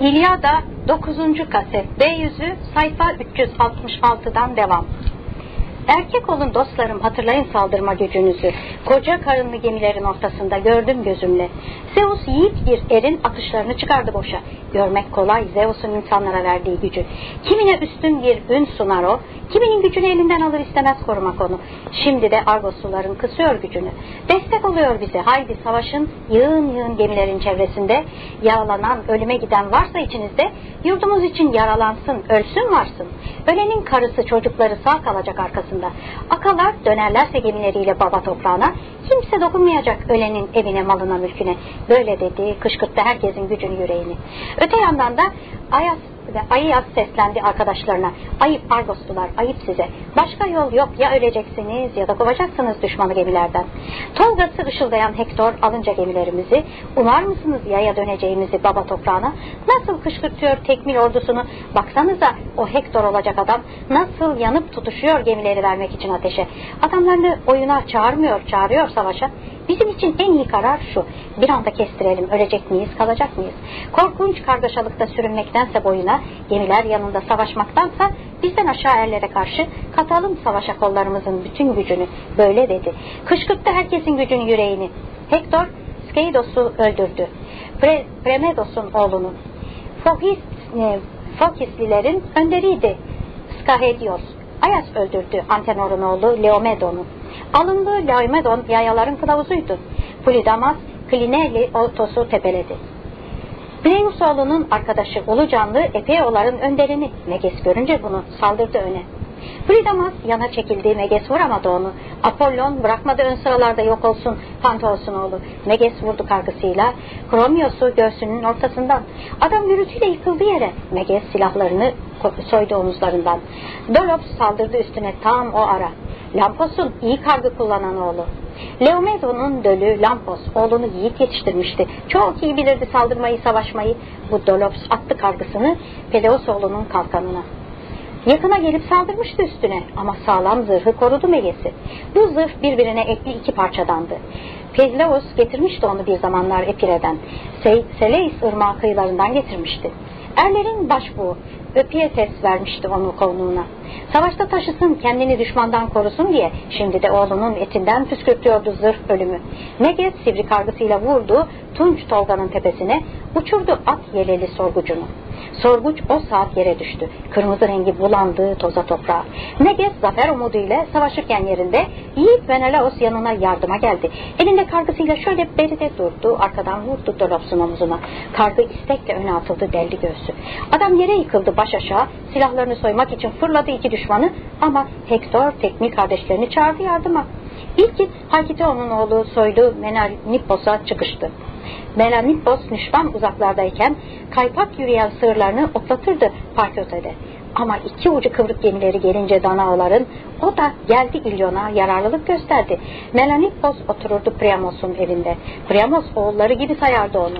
İlyada 9. kaset B yüzü sayfa 366'dan devam. Erkek olun dostlarım hatırlayın saldırma gücünüzü. Koca karınlı gemilerin ortasında gördüm gözümle. Zeus yiğit bir erin atışlarını çıkardı boşa. Görmek kolay Zeus'un insanlara verdiği gücü. Kimine üstün bir ün sunar o, kiminin gücünü elinden alır istemez korumak onu. Şimdi de Argosluların kısıyor gücünü. Destek oluyor bize haydi savaşın yığın yığın gemilerin çevresinde. Yağlanan ölüme giden varsa içinizde yurdumuz için yaralansın ölsün varsın. Ölenin karısı çocukları sağ kalacak arkasında. Akalar dönerlerse gemileriyle baba toprağına kimse dokunmayacak ölenin evine malına mülküne. Böyle dedi kışkırttı herkesin gücünü yüreğini. Öte yandan da Ayas ve Ayas seslendi arkadaşlarına. Ayıp Argoslular, ayıp size. Başka yol yok ya öleceksiniz ya da kovacaksınız düşmanı gemilerden. Tolgası ışıldayan Hektor alınca gemilerimizi, umar mısınız yaya döneceğimizi baba toprağına? Nasıl kışkırtıyor tekmil ordusunu? Baksanıza o Hektor olacak adam nasıl yanıp tutuşuyor gemileri vermek için ateşe. Adamlarını oyuna çağırmıyor, çağırıyor savaşa. Bizim için en iyi karar şu. Bir anda kestirelim. Ölecek miyiz, kalacak mıyız? Korkunç kargaşalıkta sürünmektense boyuna, gemiler yanında savaşmaktansa bizden aşağı erlere karşı katalım savaşa kollarımızın bütün gücünü. Böyle dedi. Kışkırttı herkesin gücünü yüreğini. Hektor Skeidos'u öldürdü. Pre Premedos'un oğlunu. Fohis, e, Fokislilerin önderiydi. Skahedios. Ayas öldürdü Antenor'un oğlu Leomedon'u. Alındığı Laomedon yayaların kılavuzuydu. Polidamas Klineli Otos'u tepeledi. Pleiusoğlu'nun arkadaşı Ulucanlı Epeoların önderini Meges görünce bunu saldırdı öne. Fridamas yana çekildi, Meges vuramadı onu. Apollon bırakmadı ön sıralarda yok olsun Pantoos'un oğlu. Meges vurdu kargısıyla. Kromios'u göğsünün ortasından. Adam yürütüyle yıkıldı yere. Meges silahlarını soydu omuzlarından. Dolops saldırdı üstüne tam o ara. Lampos'un iyi kargı kullanan oğlu. Leomedon'un dölü Lampos oğlunu yiğit yetiştirmişti. Çok iyi bilirdi saldırmayı, savaşmayı. Bu Dolops attı kargısını Peleos oğlunun kalkanına. Yakına gelip saldırmıştı üstüne ama sağlam zırhı korudu Meges'i. Bu zırh birbirine ekli iki parçadandı. Peleos getirmişti onu bir zamanlar Epire'den. Se Seleis ırmağı kıyılarından getirmişti. Erlerin başbuğu Öpiyetes vermişti onu konuğuna. Savaşta taşısın kendini düşmandan korusun diye şimdi de oğlunun etinden püskürtüyordu zırh ölümü. Meges sivri kargısıyla vurdu Tunç Tolga'nın tepesine uçurdu at yeleli sorgucunu. Sorguç o saat yere düştü. Kırmızı rengi bulandı toza toprağa. Meges zafer umuduyla savaşırken yerinde Yiğit Menelaos yanına yardıma geldi. Elinde kargısıyla şöyle beride durdu. Arkadan vurdu Dolops'un omuzuna. Kargı istekle öne atıldı deldi göğsü. Adam yere yıkıldı baş aşağı. Silahlarını soymak için fırladı iki düşmanı. Ama Hektor teknik kardeşlerini çağırdı yardıma. İlki Hakiteon'un oğlu soylu Menalippos'a çıkıştı. Melanippos nişvan uzaklardayken kaypak yürüyen sığırlarını otlatırdı Parköte'de. Ama iki ucu kıvrık gemileri gelince Danaoların o da geldi İlyon'a yararlılık gösterdi. Melanippos otururdu Priamos'un evinde. Priamos oğulları gibi sayardı onu.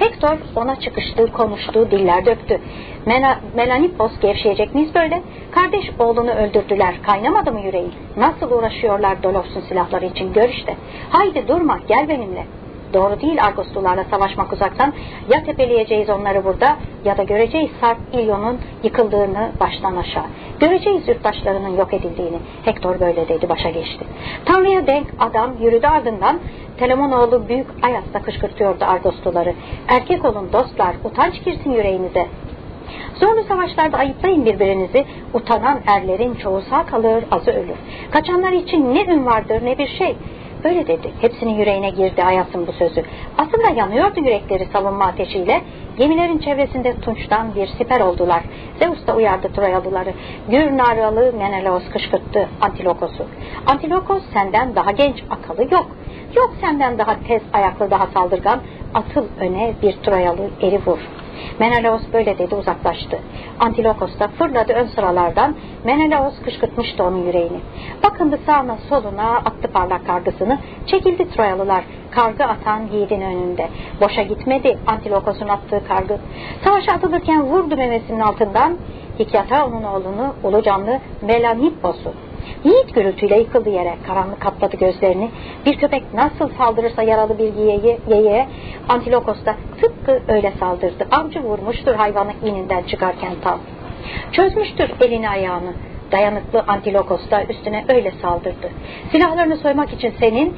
Hector ona çıkıştı, konuştu, diller döktü. Mela, Melanippos gevşeyecek miyiz böyle? Kardeş oğlunu öldürdüler, kaynamadı mı yüreği? Nasıl uğraşıyorlar Dolos'un silahları için gör işte. Haydi durma, gel benimle. Doğru değil Argoslularla savaşmak uzaktan. Ya tepeleyeceğiz onları burada ya da göreceğiz Sarp İlyon'un yıkıldığını baştan aşağı. Göreceğiz yurttaşlarının yok edildiğini. Hektor böyle dedi başa geçti. Tanrı'ya denk adam yürüdü ardından Telemonoğlu büyük Ayas'ta kışkırtıyordu Argosluları. Erkek olun dostlar utanç girsin yüreğinize. Zorlu savaşlarda ayıplayın birbirinizi. Utanan erlerin çoğu sağ kalır, azı ölür. Kaçanlar için ne ün vardır ne bir şey. Öyle dedi. Hepsinin yüreğine girdi Ayas'ın bu sözü. Aslında yanıyordu yürekleri savunma ateşiyle. Gemilerin çevresinde tunçtan bir siper oldular. Zeus da uyardı Troyalıları. Gür naralı Menelaos kışkırttı Antilokos'u. Antilokos senden daha genç akalı yok. Yok senden daha tez ayaklı daha saldırgan. Atıl öne bir Troyalı eri vur. Menelaos böyle dedi uzaklaştı. Antilokos da fırladı ön sıralardan. Menelaos kışkırtmıştı onun yüreğini. Bakındı sağına soluna attı parlak kargısını. Çekildi Troyalılar. Kargı atan yiğidin önünde. Boşa gitmedi Antilokos'un attığı kargı. Savaşa atılırken vurdu memesinin altından. Hikyata onun oğlunu ulu canlı Melanippos'u. Yiğit gürültüyle yıkıldı yere. Karanlık kapladı gözlerini. Bir köpek nasıl saldırırsa yaralı bir yeğe, yeğe Antilokos da tıpkı öyle saldırdı. Avcı vurmuştur hayvanı ininden çıkarken tam. Çözmüştür elini ayağını. Dayanıklı Antilokos da üstüne öyle saldırdı. Silahlarını soymak için senin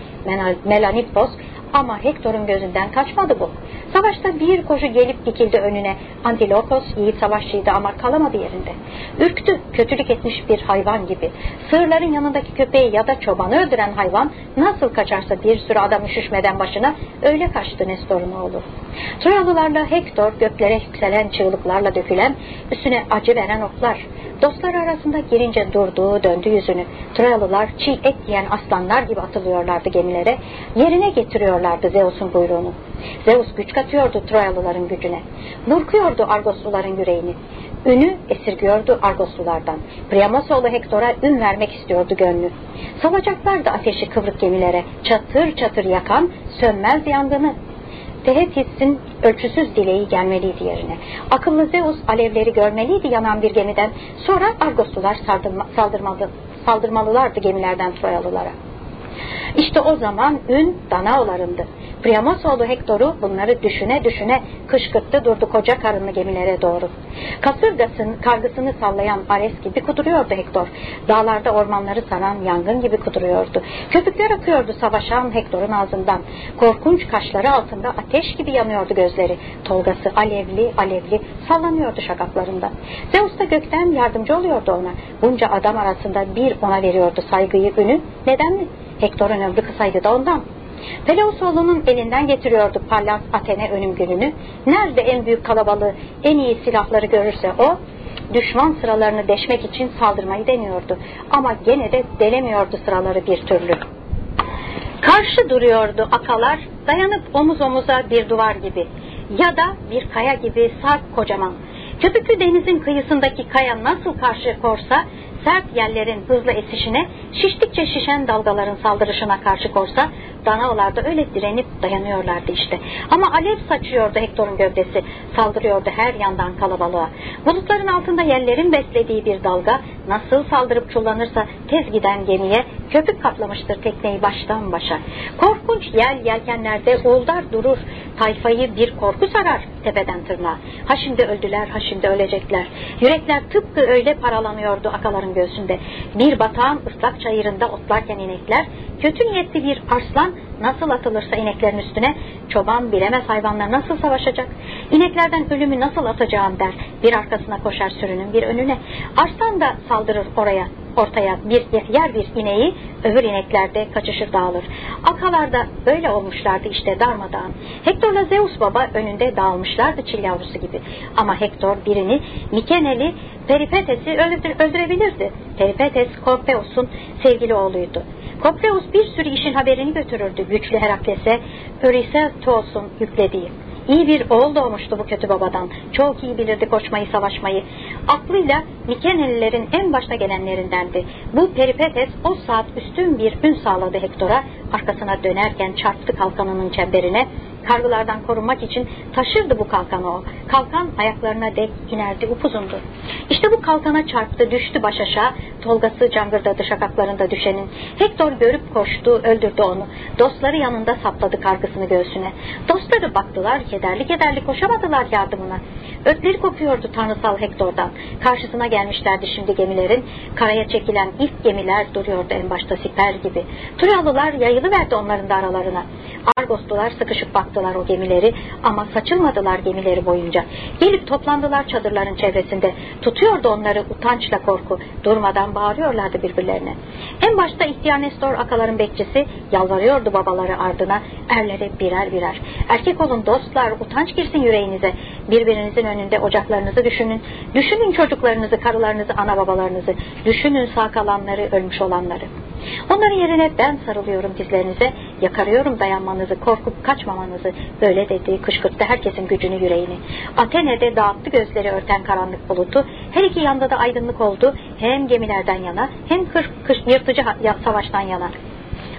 Melanipos ama Hektor'un gözünden kaçmadı bu. Savaşta bir koşu gelip dikildi önüne. Antilokos yiğit savaşçıydı ama kalamadı yerinde. Ürktü, kötülük etmiş bir hayvan gibi. Sığırların yanındaki köpeği ya da çobanı öldüren hayvan nasıl kaçarsa bir sürü adam üşüşmeden başına öyle kaçtı Nestor'un oğlu. Troyalılarla Hektor göklere yükselen çığlıklarla dökülen, üstüne acı veren oklar. Dostlar arasında girince durduğu döndü yüzünü. Troyalılar çiğ et yiyen aslanlar gibi atılıyorlardı gemilere. Yerine getiriyorlardı Zeus'un buyruğunu. Zeus güç katıyordu Troyalıların gücüne. Burkuyordu Argosluların yüreğini. Ünü esirgiyordu Argoslulardan. Priamosoğlu Hektor'a ün vermek istiyordu gönlü. Salacaklardı ateşi kıvrık gemilere. Çatır çatır yakan sönmez yangını. Tehetis'in ölçüsüz dileği gelmeliydi yerine. Akıllı Zeus alevleri görmeliydi yanan bir gemiden. Sonra Argoslular saldırma, saldırmalı, saldırmalılardı gemilerden Troyalılara. İşte o zaman ün Danaolarındı. Priamosoğlu Hektor'u bunları düşüne düşüne kışkırttı durdu koca karınlı gemilere doğru. Kasırgasın kargısını sallayan Ares gibi kuduruyordu Hektor. Dağlarda ormanları saran yangın gibi kuduruyordu. Köpükler akıyordu savaşan Hektor'un ağzından. Korkunç kaşları altında ateş gibi yanıyordu gözleri. Tolgası alevli alevli sallanıyordu şakaklarında. Zeus da gökten yardımcı oluyordu ona. Bunca adam arasında bir ona veriyordu saygıyı ünü. Neden mi? Hektor'un ömrü kısaydı da ondan. Pelausoğlu'nun elinden getiriyordu Pallas Athene önüm gününü. Nerede en büyük kalabalığı, en iyi silahları görürse o, düşman sıralarını deşmek için saldırmayı deniyordu. Ama gene de delemiyordu sıraları bir türlü. Karşı duruyordu akalar, dayanıp omuz omuza bir duvar gibi ya da bir kaya gibi sarp kocaman. Köpüklü denizin kıyısındaki kaya nasıl karşı korsa, sert yerlerin hızlı esişine, şiştikçe şişen dalgaların saldırışına karşı korsa, Danaolar öyle direnip dayanıyorlardı işte. Ama alev saçıyordu Hektor'un gövdesi, saldırıyordu her yandan kalabalığa. Bulutların altında yerlerin beslediği bir dalga nasıl saldırıp çullanırsa tez giden gemiye köpük kaplamıştır tekneyi baştan başa. Korkunç yel yelkenlerde oğullar durur, tayfayı bir korku sarar tepeden tırnağa. Ha şimdi öldüler, ha şimdi ölecekler. Yürekler tıpkı öyle paralanıyordu akaların göğsünde. Bir batağın ıslak çayırında otlarken inekler, kötü niyetli bir arslan nasıl atılırsa ineklerin üstüne, çoban bilemez hayvanlar nasıl savaşacak. İneklerden ölümü nasıl atacağım der, bir arkasına koşar sürünün bir önüne. Arslan da saldırır oraya, ortaya bir yer bir ineği, öbür ineklerde kaçışır dağılır. Akalarda böyle olmuşlardı işte darmadağın. Hektor'la Zeus baba önünde dağılmışlardı çil yavrusu gibi. Ama Hektor birini Mikeneli Peripetes'i öldürebilirdi. Peripetes Korpeos'un sevgili oğluydu. Kopleus bir sürü işin haberini götürürdü güçlü Herakles'e, Örisatos'un yüklediği. İyi bir oğul doğmuştu bu kötü babadan. Çok iyi bilirdi koşmayı savaşmayı. Aklıyla Mikenelilerin en başta gelenlerindendi. Bu Peripetes o saat üstün bir ün sağladı Hektor'a. Arkasına dönerken çarptı kalkanının çemberine Kargılardan korunmak için taşırdı bu kalkanı o. Kalkan ayaklarına dek inerdi upuzundu. İşte bu kalkana çarptı düştü baş aşağı. Tolgası cangırdadı şakaklarında düşenin. Hektor görüp koştu öldürdü onu. Dostları yanında sapladı kargısını göğsüne. Dostları baktılar kederli kederli koşamadılar yardımına. Ötleri kopuyordu tanrısal Hektor'dan. Karşısına gelmişlerdi şimdi gemilerin. Karaya çekilen ilk gemiler duruyordu en başta siper gibi. Troyalılar yayılıverdi onların da aralarına. Argoslular sıkışıp baktılar o gemileri ama saçılmadılar gemileri boyunca. Gelip toplandılar çadırların çevresinde. Tutuyordu onları utançla korku. Durmadan bağırıyorlardı birbirlerine. En başta ihtiyar Nestor akaların bekçisi yalvarıyordu babaları ardına. Erlere birer birer. Erkek olun dostlar utanç girsin yüreğinize. Birbirinizin önünde ocaklarınızı düşünün. Düşünün çocuklarınızı, karılarınızı, ana babalarınızı. Düşünün sağ kalanları, ölmüş olanları. Onların yerine ben sarılıyorum dizlerinize, yakarıyorum dayanmanızı, korkup kaçmamanızı. Böyle dedi, kışkırttı herkesin gücünü yüreğini. Atene'de dağıttı gözleri örten karanlık bulutu. Her iki yanda da aydınlık oldu. Hem gemilerden yana hem kır, kış, yırtıcı savaştan yana.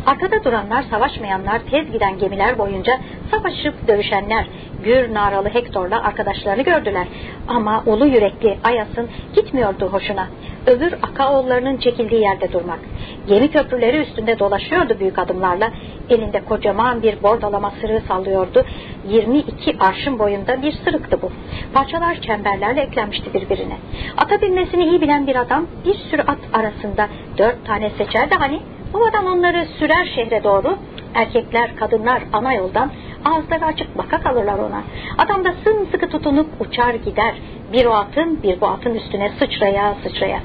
Arkada duranlar, savaşmayanlar, tez giden gemiler boyunca savaşıp dövüşenler, gür naralı Hektor'la arkadaşlarını gördüler. Ama ulu yürekli Ayas'ın gitmiyordu hoşuna. Öbür Akaoğullarının çekildiği yerde durmak. Gemi köprüleri üstünde dolaşıyordu büyük adımlarla. Elinde kocaman bir bordalama sırığı sallıyordu. 22 arşın boyunda bir sırıktı bu. Parçalar çemberlerle eklenmişti birbirine. Ata binmesini iyi bilen bir adam bir sürü at arasında dört tane seçerdi hani. Bu adam onları sürer şehre doğru. Erkekler, kadınlar ana yoldan ağızları açık baka kalırlar ona. Adam da sımsıkı tutunup uçar gider. Bir o atın bir bu atın üstüne sıçraya sıçraya.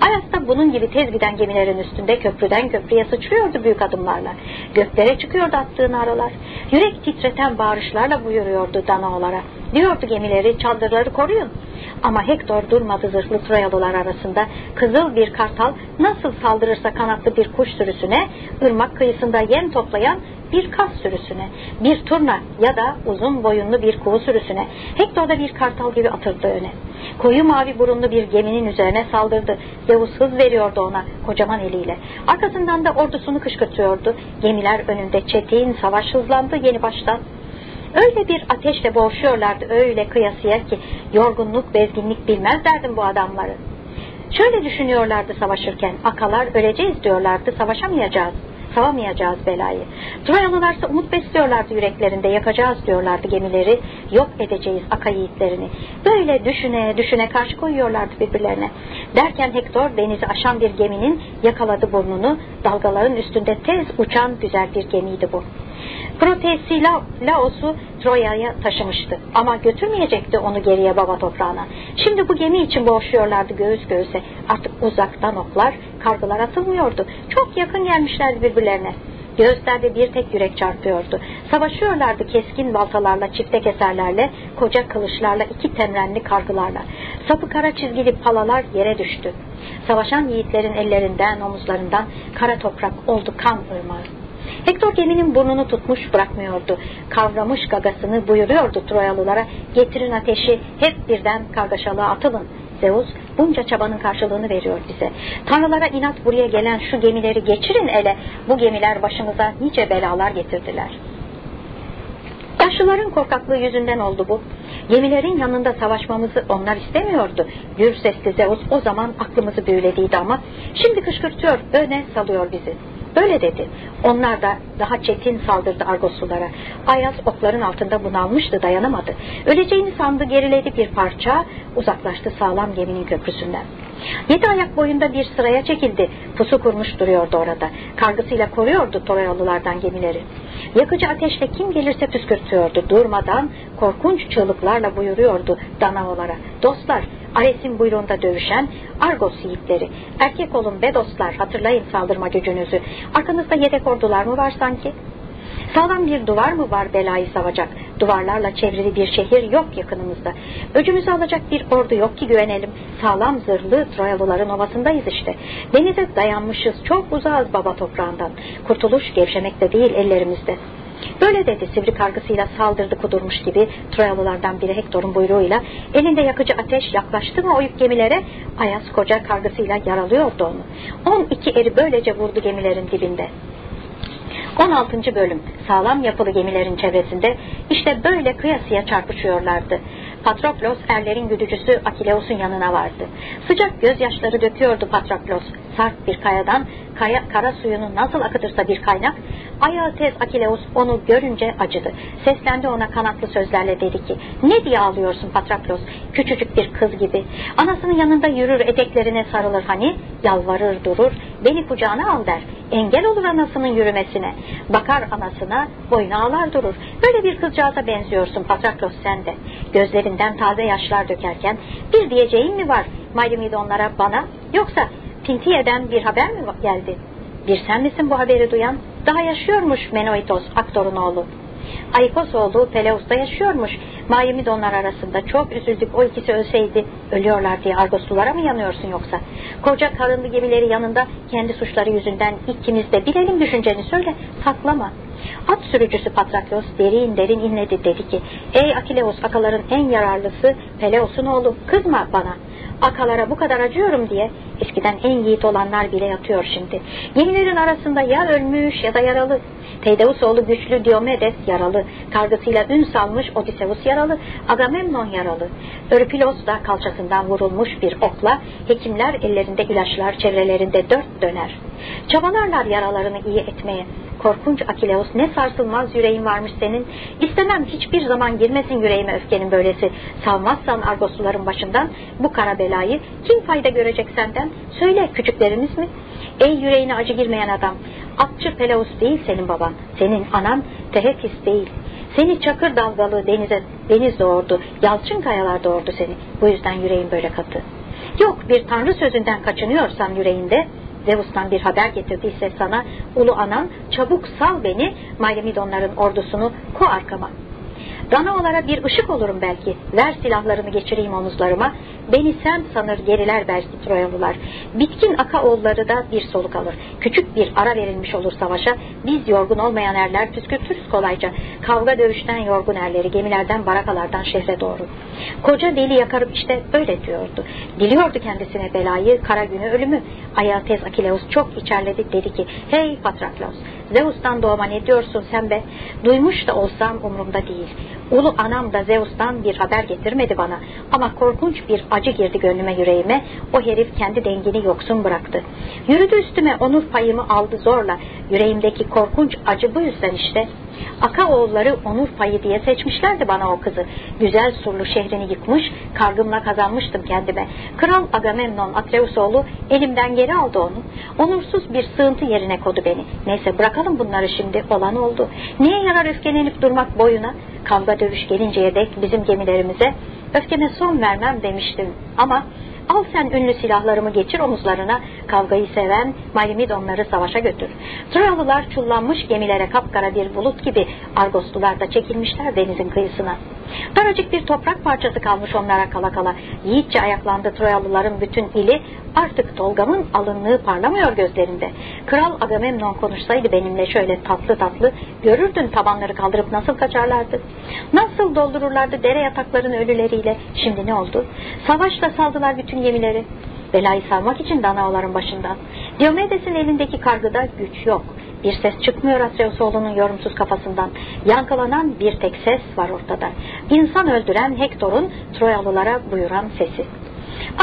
Ayas da bunun gibi tez giden gemilerin üstünde köprüden köprüye sıçrıyordu büyük adımlarla. Göklere çıkıyordu attığı naralar. Yürek titreten bağırışlarla buyuruyordu Danaolara. Diyordu gemileri, çadırları koruyun. Ama Hektor durmadı zırhlı Troyalılar arasında. Kızıl bir kartal nasıl saldırırsa kanatlı bir kuş sürüsüne, ırmak kıyısında yem toplayan bir kas sürüsüne, bir turna ya da uzun boyunlu bir kuğu sürüsüne, Hektor da bir kartal gibi atıldı öne. Koyu mavi burunlu bir geminin üzerine saldırdı. Zeus hız veriyordu ona kocaman eliyle. Arkasından da ordusunu kışkırtıyordu. Gemiler önünde çetin savaş hızlandı yeni baştan. Öyle bir ateşle boğuşuyorlardı öyle kıyasıya ki yorgunluk, bezginlik bilmez derdim bu adamları. Şöyle düşünüyorlardı savaşırken, akalar öleceğiz diyorlardı, savaşamayacağız savamayacağız belayı. Troyalılarsa umut besliyorlardı yüreklerinde, yakacağız diyorlardı gemileri, yok edeceğiz aka yiğitlerini. Böyle düşüne düşüne karşı koyuyorlardı birbirlerine. Derken Hektor denizi aşan bir geminin yakaladı burnunu, dalgaların üstünde tez uçan güzel bir gemiydi bu. Protesilaos'u Troya'ya taşımıştı ama götürmeyecekti onu geriye baba toprağına. Şimdi bu gemi için boğuşuyorlardı göğüs göğüse. Artık uzaktan oklar, kargılar atılmıyordu. Çok yakın gelmişlerdi birbirlerine. Göğüslerde bir tek yürek çarpıyordu. Savaşıyorlardı keskin baltalarla, çifte keserlerle, koca kılıçlarla, iki temrenli kargılarla. Sapı kara çizgili palalar yere düştü. Savaşan yiğitlerin ellerinden, omuzlarından kara toprak oldu kan ırmağı. Hektor geminin burnunu tutmuş bırakmıyordu. Kavramış gagasını buyuruyordu Troyalılara. Getirin ateşi hep birden kargaşalığa atılın. Zeus bunca çabanın karşılığını veriyor bize. Tanrılara inat buraya gelen şu gemileri geçirin ele. Bu gemiler başımıza nice belalar getirdiler. Yaşlıların korkaklığı yüzünden oldu bu. Gemilerin yanında savaşmamızı onlar istemiyordu. Gür sesli Zeus o zaman aklımızı büyülediydi ama şimdi kışkırtıyor, öne salıyor bizi. Böyle dedi. Onlar da daha çetin saldırdı Argoslulara. Ayaz okların altında bunalmıştı dayanamadı. Öleceğini sandı geriledi bir parça uzaklaştı sağlam geminin köprüsünden. Yedi ayak boyunda bir sıraya çekildi. Pusu kurmuş duruyordu orada. Kargısıyla koruyordu Troyalılardan gemileri. Yakıcı ateşle kim gelirse püskürtüyordu. Durmadan korkunç çığlıklarla buyuruyordu Danavolara. Dostlar Ares'in buyruğunda dövüşen Argos yiğitleri. Erkek olun be dostlar hatırlayın saldırma gücünüzü. Arkanızda yedek ordular mı var sanki? Sağlam bir duvar mı var belayı savacak? Duvarlarla çevrili bir şehir yok yakınımızda. Öcümüzü alacak bir ordu yok ki güvenelim. Sağlam zırhlı Troyalıların ovasındayız işte. Denize dayanmışız çok uzağız baba toprağından. Kurtuluş gevşemekte değil ellerimizde. Böyle dedi sivri kargısıyla saldırdı kudurmuş gibi Troyalılardan biri Hektor'un buyruğuyla elinde yakıcı ateş yaklaştı mı oyuk gemilere Ayas koca kargısıyla yaralıyordu onu. On iki eri böylece vurdu gemilerin dibinde. 16. bölüm sağlam yapılı gemilerin çevresinde işte böyle kıyasıya çarpışıyorlardı. Patroklos erlerin güdücüsü Akileus'un yanına vardı. Sıcak gözyaşları döküyordu Patroklos. Sert bir kayadan kaya, kara suyunu nasıl akıtırsa bir kaynak, ayağı tez Akileus onu görünce acıdı. Seslendi ona kanatlı sözlerle dedi ki, ne diye ağlıyorsun Patroklos, küçücük bir kız gibi. Anasının yanında yürür eteklerine sarılır hani, yalvarır durur, beni kucağına al der. Engel olur anasının yürümesine. Bakar anasına, boynu ağlar durur. Böyle bir kızcağıza benziyorsun Patroklos sen de. Gözlerinden taze yaşlar dökerken, bir diyeceğin mi var Mayrmidonlara bana, yoksa Pintiye'den bir haber mi geldi? Bir sen misin bu haberi duyan? Daha yaşıyormuş Menoitos, Aktor'un oğlu. Aikos oğlu Peleus da yaşıyormuş. Mayimidonlar arasında. Çok üzüldük. O ikisi ölseydi ölüyorlar diye. Argoslulara mı yanıyorsun yoksa? Koca karınlı gemileri yanında kendi suçları yüzünden ikimiz de bilelim düşünceni söyle. Saklama. At sürücüsü Patraklos derin derin inledi. Dedi ki ey Akileus akaların en yararlısı Peleus'un oğlu. Kızma bana akalara bu kadar acıyorum diye Eskiden en yiğit olanlar bile yatıyor şimdi. Gemilerin arasında ya ölmüş ya da yaralı. Teydeus oğlu güçlü Diomedes yaralı. Kargısıyla ün salmış Odysseus yaralı. Agamemnon yaralı. Örpilos da kalçasından vurulmuş bir okla hekimler ellerinde ilaçlar çevrelerinde dört döner. Çabalarlar yaralarını iyi etmeye. Korkunç Akileus ne sarsılmaz yüreğin varmış senin. İstemem hiçbir zaman girmesin yüreğime öfkenin böylesi. Salmazsan Argosluların başından bu kara belayı kim fayda görecek senden? Söyle küçüklerimiz mi? Ey yüreğine acı girmeyen adam. Atçı Peleus değil senin baban. Senin anan Tehetis değil. Seni çakır dalgalı denize deniz doğurdu. Yalçın kayalar doğurdu seni. Bu yüzden yüreğin böyle katı. Yok bir tanrı sözünden kaçınıyorsan yüreğinde Zeus'tan bir haber getirdiyse sana ulu anan çabuk sal beni Mayremidonların ordusunu ko arkama. Danaolara bir ışık olurum belki. Ver silahlarını geçireyim omuzlarıma. Beni sen sanır geriler belki Troyalılar. Bitkin aka oğulları da bir soluk alır. Küçük bir ara verilmiş olur savaşa. Biz yorgun olmayan erler püskürtürüz kolayca. Kavga dövüşten yorgun erleri gemilerden barakalardan şehre doğru. Koca deli yakarıp işte öyle diyordu. Diliyordu kendisine belayı, kara günü, ölümü. Ayates Akileus çok içerledi dedi ki hey Patraklos Zeus'tan doğma ne diyorsun sen be? Duymuş da olsam umurumda değil. Ulu anam da Zeus'tan bir haber getirmedi bana. Ama korkunç bir acı girdi gönlüme yüreğime. O herif kendi dengini yoksun bıraktı. Yürüdü üstüme onur payımı aldı zorla. Yüreğimdeki korkunç acı bu yüzden işte. Aka oğulları onur payı diye seçmişlerdi bana o kızı. Güzel surlu şehrini yıkmış, kargımla kazanmıştım kendime. Kral Agamemnon Atreus oğlu elimden geri aldı onu. Onursuz bir sığıntı yerine kodu beni. Neyse bırakalım bunları şimdi, olan oldu. Niye yarar öfkelenip durmak boyuna? Kavga dövüş gelinceye dek bizim gemilerimize öfkeme son vermem demiştim. Ama Al sen ünlü silahlarımı geçir omuzlarına, kavgayı seven Malimid onları savaşa götür. Troyalılar çullanmış gemilere kapkara bir bulut gibi Argoslular da çekilmişler denizin kıyısına. Daracık bir toprak parçası kalmış onlara kala kala. Yiğitçe ayaklandı Troyalıların bütün ili, artık Tolgam'ın alınlığı parlamıyor gözlerinde. Kral Agamemnon konuşsaydı benimle şöyle tatlı tatlı, görürdün tabanları kaldırıp nasıl kaçarlardı. Nasıl doldururlardı dere yataklarını ölüleriyle. Şimdi ne oldu? Savaşla saldılar bütün gemileri. Belayı salmak için danaoların başından. Diomedes'in elindeki kargıda güç yok. Bir ses çıkmıyor Atreus oğlunun yorumsuz kafasından. Yankılanan bir tek ses var ortada. İnsan öldüren Hektor'un Troyalılara buyuran sesi.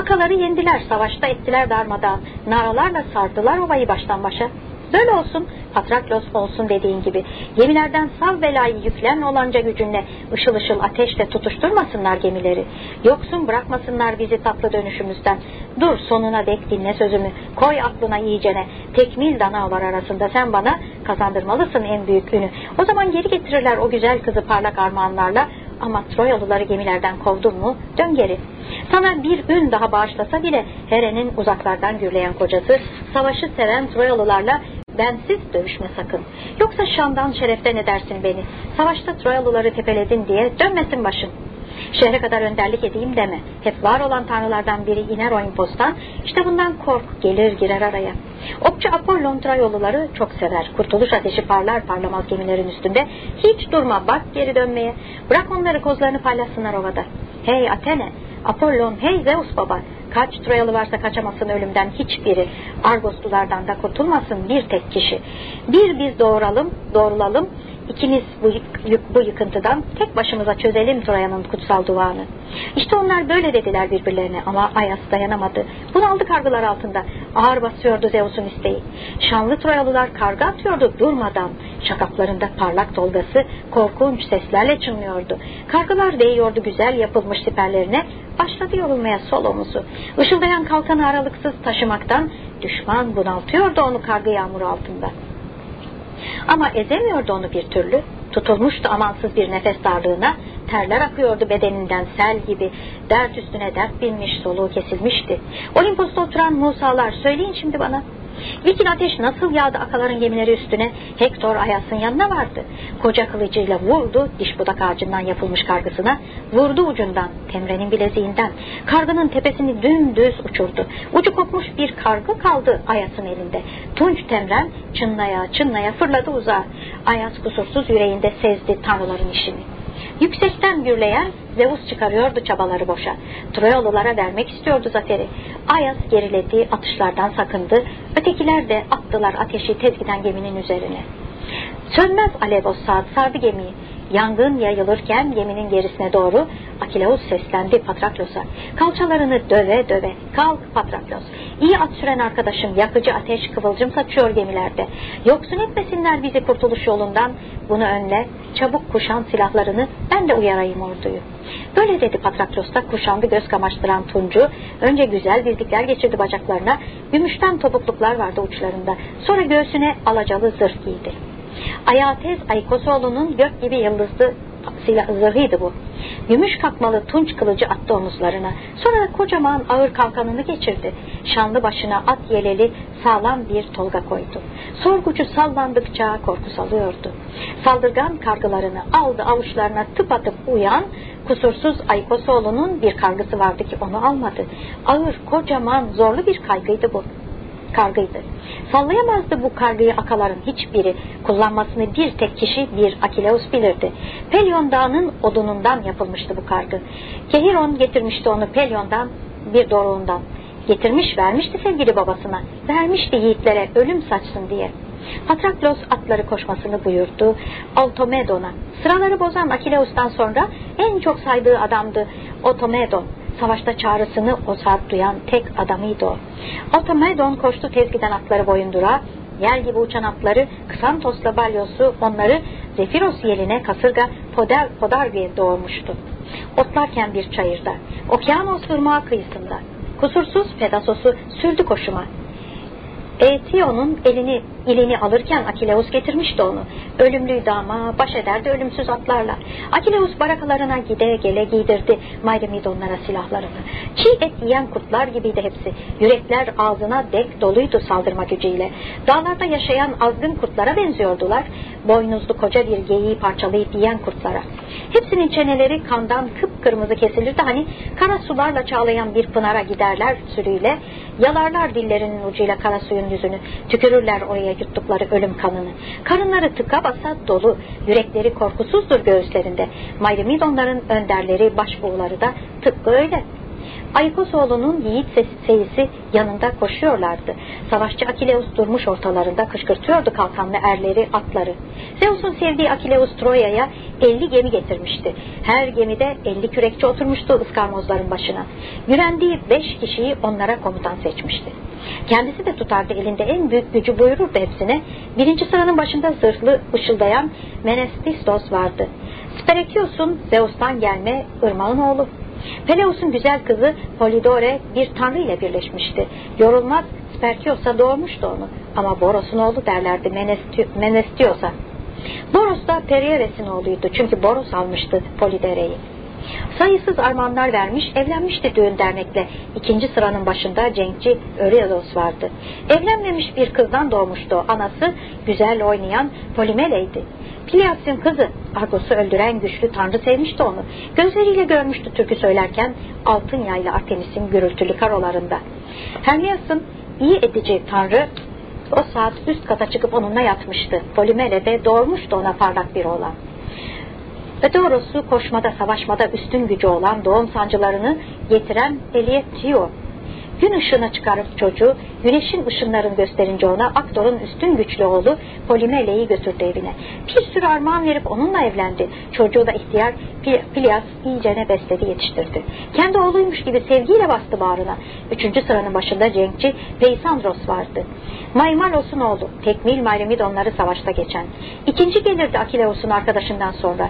Akaları yendiler, savaşta ettiler darmadan. Naralarla sardılar ovayı baştan başa. Böyle olsun, Patraklos olsun dediğin gibi. Gemilerden sav belayı yüklen olanca gücünle ışıl ışıl ateşle tutuşturmasınlar gemileri. Yoksun bırakmasınlar bizi tatlı dönüşümüzden. Dur sonuna dek dinle sözümü. Koy aklına iyicene. Tekmil danalar arasında sen bana kazandırmalısın en büyük ünü. O zaman geri getirirler o güzel kızı parlak armağanlarla. Ama Troyalıları gemilerden kovdun mu dön geri. Sana bir ün daha bağışlasa bile Here'nin uzaklardan gürleyen kocası savaşı seven Troyalılarla bensiz dövüşme sakın. Yoksa şandan şereften edersin beni. Savaşta Troyalıları tepeledin diye dönmesin başın. Şehre kadar önderlik edeyim deme. Hep var olan tanrılardan biri iner o impostan. İşte bundan kork, gelir girer araya. Okçu Apollon Troyalıları çok sever. Kurtuluş ateşi parlar parlamaz gemilerin üstünde. Hiç durma bak geri dönmeye. Bırak onları kozlarını paylaşsınlar ovada. Hey Athene, Apollon, hey Zeus baba. Kaç Troyalı varsa kaçamasın ölümden hiçbiri. Argoslulardan da kurtulmasın bir tek kişi. Bir biz doğuralım, doğrulalım. İkimiz bu, yık, bu yıkıntıdan tek başımıza çözelim Troya'nın kutsal duvarını. İşte onlar böyle dediler birbirlerine ama Ayas dayanamadı. Bunaldı kargılar altında. Ağır basıyordu Zeus'un isteği. Şanlı Troyalılar karga atıyordu durmadan. Şakaklarında parlak dolgası korkunç seslerle çınlıyordu. Kargılar değiyordu güzel yapılmış siperlerine. Başladı yorulmaya sol omuzu. Işıldayan kalkanı aralıksız taşımaktan düşman bunaltıyordu onu kargı yağmuru altında. Ama ezemiyordu onu bir türlü. Tutulmuştu amansız bir nefes darlığına, terler akıyordu bedeninden sel gibi, dert üstüne dert binmiş, soluğu kesilmişti. Olimpos'ta oturan Musalar, söyleyin şimdi bana, İlkin ateş nasıl yağdı akaların gemileri üstüne? Hektor Ayas'ın yanına vardı. Koca kılıcıyla vurdu diş budak ağacından yapılmış kargısına. Vurdu ucundan, Temre'nin bileziğinden. Kargının tepesini dümdüz uçurdu. Ucu kopmuş bir kargı kaldı Ayas'ın elinde. Tunç Temren çınlaya çınlaya fırladı uzağa. Ayas kusursuz yüreğinde sezdi tanrıların işini. Yüksekten gürleyen Zeus çıkarıyordu çabaları boşa. Troyalılara vermek istiyordu zaferi. Ayas geriledi, atışlardan sakındı. Ötekiler de attılar ateşi tez giden geminin üzerine. Sönmez alev o saat sardı gemiyi. Yangın yayılırken geminin gerisine doğru Akileus seslendi Patraklos'a. Kalçalarını döve döve. Kalk Patraklos. İyi at süren arkadaşım yakıcı ateş kıvılcım saçıyor gemilerde. Yoksun etmesinler bizi kurtuluş yolundan. Bunu önle. Çabuk kuşan silahlarını ben de uyarayım orduyu. Böyle dedi Patraklos da kuşandı göz kamaştıran Tuncu. Önce güzel dizlikler geçirdi bacaklarına. Gümüşten topukluklar vardı uçlarında. Sonra göğsüne alacalı zırh giydi. Ayates Aykosoğlu'nun gök gibi yıldızlı silah zırhıydı bu. Gümüş kakmalı tunç kılıcı attı omuzlarına. Sonra kocaman ağır kalkanını geçirdi. Şanlı başına at yeleli sağlam bir tolga koydu. Sorgucu sallandıkça korku salıyordu. Saldırgan kargılarını aldı avuçlarına tıp atıp uyan, kusursuz Aykosoğlu'nun bir kargısı vardı ki onu almadı. Ağır, kocaman, zorlu bir kaygıydı bu kargıydı. Sallayamazdı bu kargıyı akaların hiçbiri. Kullanmasını bir tek kişi bir Akileus bilirdi. Pelyon Dağı'nın odunundan yapılmıştı bu kargı. Kehiron getirmişti onu Pelyon'dan bir doruğundan. Getirmiş vermişti sevgili babasına. Vermişti yiğitlere ölüm saçsın diye. Patraklos atları koşmasını buyurdu Altomedon'a. Sıraları bozan Akileus'tan sonra en çok saydığı adamdı Otomedon. Savaşta çağrısını o saat duyan tek adamıydı o. Altamedon koştu tezgiden atları boyundura, yer gibi uçan atları Kısantos'la Balyos'u onları Zefiros yeline kasırga Poder, Podarge'ye doğmuştu. Otlarken bir çayırda, Okyanos ırmağı kıyısında, kusursuz Pedasos'u sürdü koşuma. Etion'un elini ilini alırken Akileus getirmişti onu. Ölümlüydü ama baş ederdi ölümsüz atlarla. Akileus barakalarına gide gele giydirdi Mayremidonlara silahlarını. Çiğ et yiyen kurtlar gibiydi hepsi. Yürekler ağzına dek doluydu saldırma gücüyle. Dağlarda yaşayan azgın kurtlara benziyordular. Boynuzlu koca bir geyiği parçalayıp yiyen kurtlara. Hepsinin çeneleri kandan kıpkırmızı kesilirdi. Hani kara sularla çağlayan bir pınara giderler sürüyle. Yalarlar dillerinin ucuyla kara suyun yüzünü. Tükürürler oraya yuttukları ölüm kanını. Karınları tıka basa dolu, yürekleri korkusuzdur göğüslerinde. Mayremidonların önderleri, başbuğları da tıpkı öyle. Aykosoğlu'nun yiğit seyisi yanında koşuyorlardı. Savaşçı Akileus durmuş ortalarında kışkırtıyordu kalkanlı erleri, atları. Zeus'un sevdiği Akileus Troya'ya 50 gemi getirmişti. Her gemide 50 kürekçi oturmuştu ıskarmozların başına. Güvendiği 5 kişiyi onlara komutan seçmişti. Kendisi de tutardı elinde en büyük gücü buyururdu hepsine. Birinci sıranın başında zırhlı ışıldayan Menestistos vardı. Sperekios'un Zeus'tan gelme ırmağın oğlu. Peleus'un güzel kızı Polidore bir tanrı ile birleşmişti. Yorulmaz Sperkios'a doğurmuştu onu. Ama Boros'un oğlu derlerdi Menesti Menestios'a. Boros da Perieres'in oğluydu. Çünkü Boros almıştı Polidore'yi. Sayısız armağanlar vermiş, evlenmişti düğün dernekle. İkinci sıranın başında cenkçi Öriados vardı. Evlenmemiş bir kızdan doğmuştu. Anası güzel oynayan Polimele'ydi. Pilias'ın kızı Argos'u öldüren güçlü tanrı sevmişti onu. Gözleriyle görmüştü türkü söylerken altın yaylı Artemis'in gürültülü karolarında. Hermias'ın iyi edici tanrı o saat üst kata çıkıp onunla yatmıştı. Polimele de doğurmuştu ona parlak bir oğlan. Ve doğrusu koşmada savaşmada üstün gücü olan doğum sancılarını getiren Elietio. Gün ışığına çıkarıp çocuğu, güneşin ışınlarını gösterince ona Aktor'un üstün güçlü oğlu Polimele'yi götürdü evine. Bir sürü armağan verip onunla evlendi. Çocuğu da ihtiyar Pilias iyicene besledi yetiştirdi. Kendi oğluymuş gibi sevgiyle bastı bağrına. Üçüncü sıranın başında cenkçi Peisandros vardı. Maymalos'un oğlu, Tekmil Maylemidonları savaşta geçen. İkinci gelirdi Akileus'un arkadaşından sonra.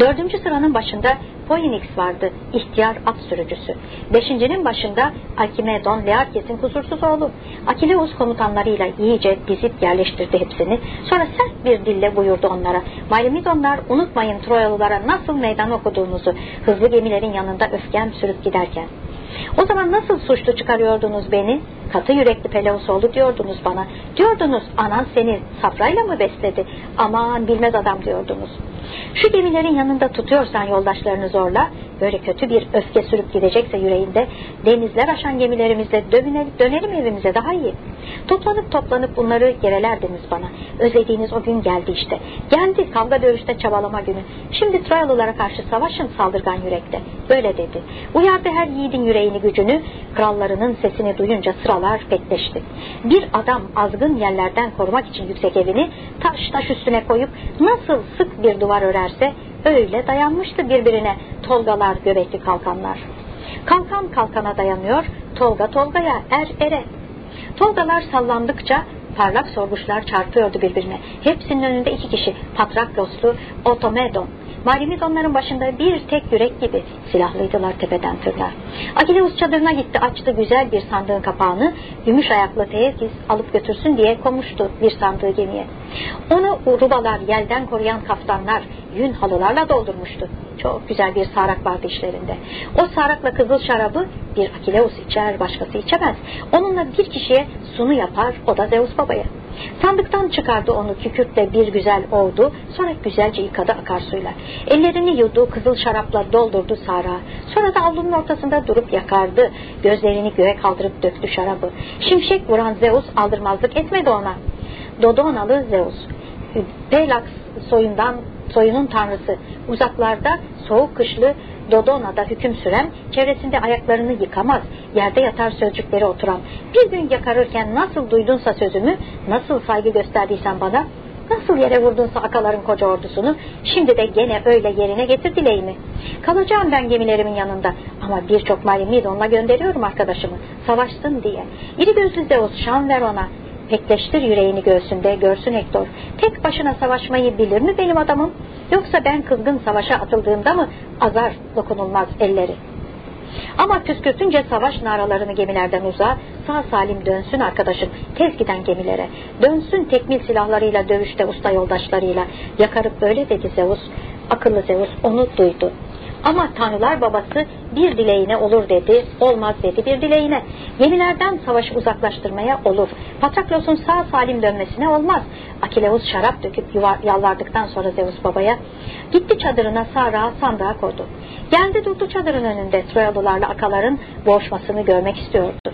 Dördüncü sıranın başında Phoenix vardı, ihtiyar at sürücüsü. Beşincinin başında Alkimedon Learkes'in kusursuz oğlu. Akileus komutanlarıyla iyice dizip yerleştirdi hepsini. Sonra sert bir dille buyurdu onlara. Mayremidonlar unutmayın Troyalılara nasıl meydan okuduğunuzu hızlı gemilerin yanında öfkem sürüp giderken. O zaman nasıl suçlu çıkarıyordunuz beni? Katı yürekli Peleus oldu diyordunuz bana. Diyordunuz anan seni safrayla mı besledi? Aman bilmez adam diyordunuz. Şu gemilerin yanında tutuyorsan yoldaşlarını zorla, böyle kötü bir öfke sürüp gidecekse yüreğinde, denizler aşan gemilerimizle dönelim, dönelim evimize daha iyi. Toplanıp toplanıp bunları gerelerdiniz bana. Özlediğiniz o gün geldi işte. Geldi kavga dövüşte çabalama günü. Şimdi Troyalılara karşı savaşın saldırgan yürekte. Böyle dedi. Uyardı her yiğidin yüreğini gücünü, krallarının sesini duyunca sıralar bekleşti. Bir adam azgın yerlerden korumak için yüksek evini taş taş üstüne koyup nasıl sık bir duvar örerse öyle dayanmıştı birbirine tolgalar göbekli kalkanlar. Kalkan kalkana dayanıyor, tolga tolgaya, er ere. Tolgalar sallandıkça parlak sorguçlar çarpıyordu birbirine. Hepsinin önünde iki kişi, Patrakloslu, Otomedon. Marimidonların başında bir tek yürek gibi silahlıydılar tepeden tırnağa. Akileus çadırına gitti açtı güzel bir sandığın kapağını gümüş ayaklı Teekis alıp götürsün diye komuştu bir sandığı gemiye. Onu rubalar yelden koruyan kaftanlar yün halılarla doldurmuştu. Çok güzel bir sarak vardı işlerinde. O sarakla kızıl şarabı bir Akileus içer başkası içemez. Onunla bir kişiye sunu yapar o da Zeus babaya. Sandıktan çıkardı onu kükürtle bir güzel oldu. Sonra güzelce yıkadı akarsuyla. Ellerini yudu kızıl şarapla doldurdu Sara. Sonra da avlunun ortasında durup yakardı. Gözlerini göğe kaldırıp döktü şarabı. Şimşek vuran Zeus aldırmazlık etmedi ona. Dodonalı Zeus. Pelax soyundan soyunun tanrısı uzaklarda soğuk kışlı Dodona'da hüküm süren, çevresinde ayaklarını yıkamaz, yerde yatar sözcükleri oturan, bir gün yakarırken nasıl duydunsa sözümü, nasıl saygı gösterdiysen bana, nasıl yere vurdunsa akaların koca ordusunu, şimdi de gene öyle yerine getir dileğimi. Kalacağım ben gemilerimin yanında ama birçok Malimidon'la gönderiyorum arkadaşımı, savaşsın diye. İri gözlü Zeus şan ver ona, pekleştir yüreğini göğsünde, görsün Hektor. Tek başına savaşmayı bilir mi benim adamım? Yoksa ben kızgın savaşa atıldığımda mı azar dokunulmaz elleri? Ama püskürtünce savaş naralarını gemilerden uzağa, sağ salim dönsün arkadaşım, tez giden gemilere. Dönsün tekmil silahlarıyla dövüşte usta yoldaşlarıyla. Yakarıp böyle dedi Zeus. Akıllı Zeus onu duydu. Ama tanrılar babası bir dileğine olur dedi, olmaz dedi bir dileğine. Gemilerden savaşı uzaklaştırmaya olur. Patraklos'un sağ salim dönmesine olmaz. Akileus şarap döküp yalvardıktan sonra Zeus babaya gitti çadırına sağ sandığa koydu. Geldi durdu çadırın önünde Troyalılarla akaların boğuşmasını görmek istiyordu.